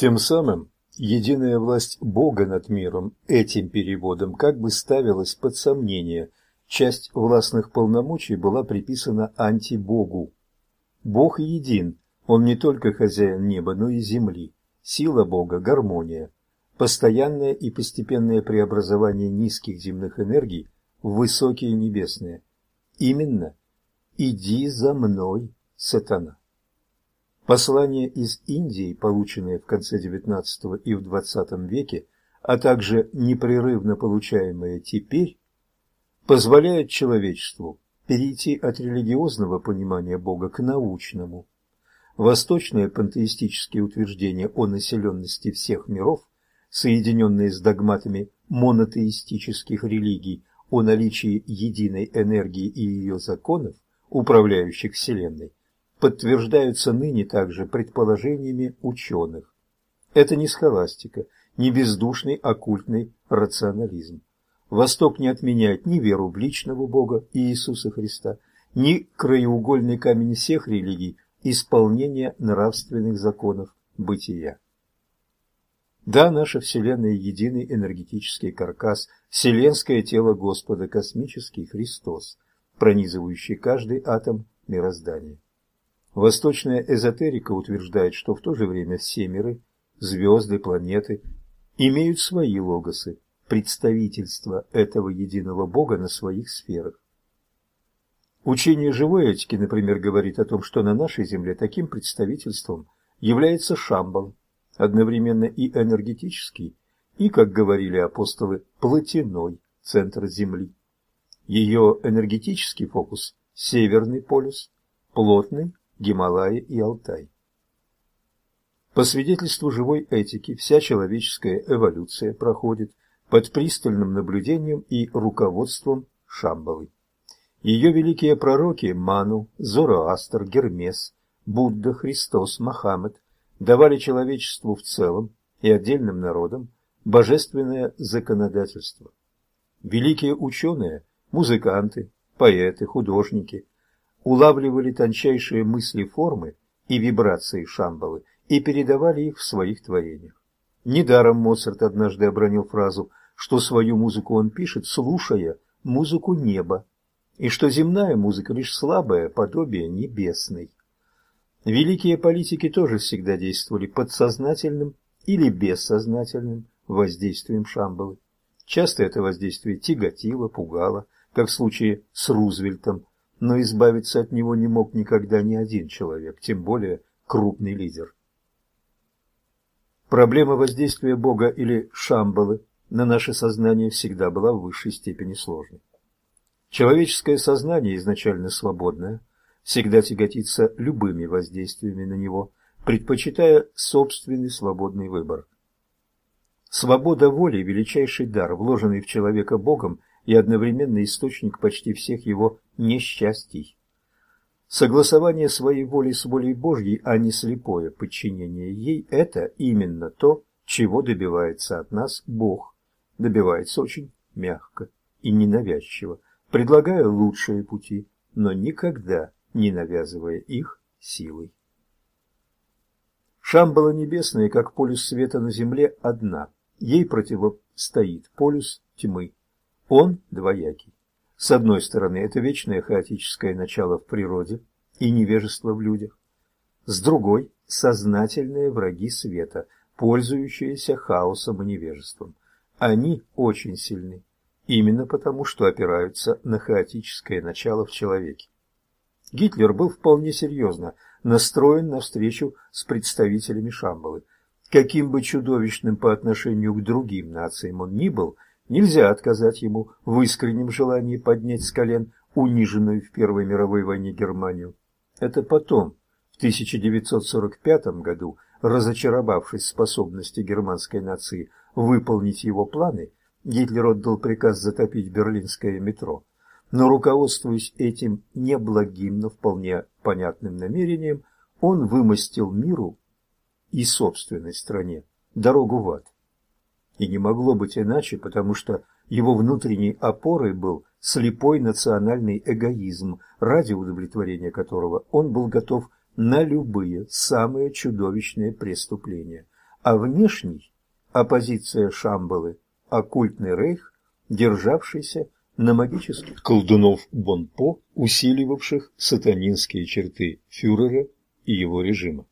Тем самым единая власть Бога над миром этим переводом как бы ставилась под сомнение. Часть властных полномочий была приписана антибогу. Бог един, он не только хозяин неба, но и земли. Сила Бога – гармония. Постоянное и постепенное преобразование низких земных энергий в высокие небесные. Именно «иди за мной, сатана». Послания из Индии, полученные в конце XIX и в XX веке, а также непрерывно получаемые теперь, позволяют человечеству перейти от религиозного понимания Бога к научному. Восточные пантеистические утверждения о населенности всех миров, соединенные с догматами монотеистических религий о наличии единой энергии и ее законов, управляющих Вселенной, подтверждаются ныне также предположениями ученых. Это не схоластика, не бездушный оккультный рационализм. Восток не отменяет ни веру в личного Бога Иисуса Христа, ни краеугольный камень всех религий – исполнение нравственных законов бытия. Да, наша Вселенная – единый энергетический каркас, вселенское тело Господа, космический Христос, пронизывающий каждый атом мироздания. Восточная эзотерика утверждает, что в то же время все миры, звезды, планеты имеют свои логосы, представительство этого единого Бога на своих сферах. Учение живой этики, например, говорит о том, что на нашей Земле таким представительством является Шамбал, одновременно и энергетический, и, как говорили апостолы, плотяной центр Земли. Ее энергетический фокус – Северный полюс, плотный Гималаи и Алтай. По свидетельству живой этики, вся человеческая эволюция проходит под пристальным наблюдением и руководством Шамбалы. Ее великие пророки Ману, Зороастр, Гермес, Будда, Христос, Мохаммед давали человечеству в целом и отдельным народам божественное законодательство. Великие ученые, музыканты, поэты, художники улавливали тончайшие мысли формы и вибрации Шамбалы и передавали их в своих творениях. Недаром Моцарт однажды обронил фразу, что свою музыку он пишет, слушая музыку неба, и что земная музыка лишь слабое подобие небесной. Великие политики тоже всегда действовали подсознательным или бессознательным воздействием Шамбалы. Часто это воздействие тяготило, пугало, как в случае с Рузвельтом, но избавиться от него не мог никогда ни один человек, тем более крупный лидер. Проблема воздействия Бога или Шамбалы на наше сознание всегда была в высшей степени сложной. Человеческое сознание, изначально свободное, всегда тяготится любыми воздействиями на него, предпочитая собственный свободный выбор. Свобода воли – величайший дар, вложенный в человека Богом и одновременно источник почти всех его несчастий. Согласование своей воли с волей Божьей, а не слепое подчинение ей – это именно то, чего добивается от нас Бог. Добивается очень мягко и ненавязчиво, предлагая лучшие пути, но никогда не навязывая их силой. Шамбала небесная, как полюс света на земле, одна. Ей противостоит полюс тьмы, он двоякий. С одной стороны, это вечное хаотическое начало в природе и невежество в людях. С другой – сознательные враги света, пользующиеся хаосом и невежеством. Они очень сильны, именно потому, что опираются на хаотическое начало в человеке. Гитлер был вполне серьезно настроен на встречу с представителями Шамбалы. Каким бы чудовищным по отношению к другим нациям он ни был – Нельзя отказать ему в искреннем желании поднять с колен униженную в Первой мировой войне Германию. Это потом, в 1945 году, разочаровавшись в способности германской нации выполнить его планы, Гитлер отдал приказ затопить берлинское метро. Но руководствуясь этим неблагим, но вполне понятным намерением, он вымостил миру и собственной стране дорогу в ад. И не могло быть иначе, потому что его внутренней опорой был слепой национальный эгоизм, ради удовлетворения которого он был готов на любые самые чудовищные преступления. а внешний – оппозиция Шамбалы, оккультный рейх, державшийся на магических колдунов Бонпо, усиливавших сатанинские черты фюрера и его режима.